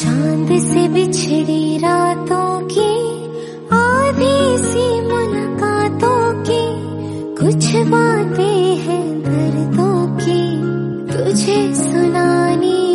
चाँद से बिछड़ी रातों की, आधी सी मुलाकातों की, कुछ बातें हैं दर्दों की, तुझे सुनानी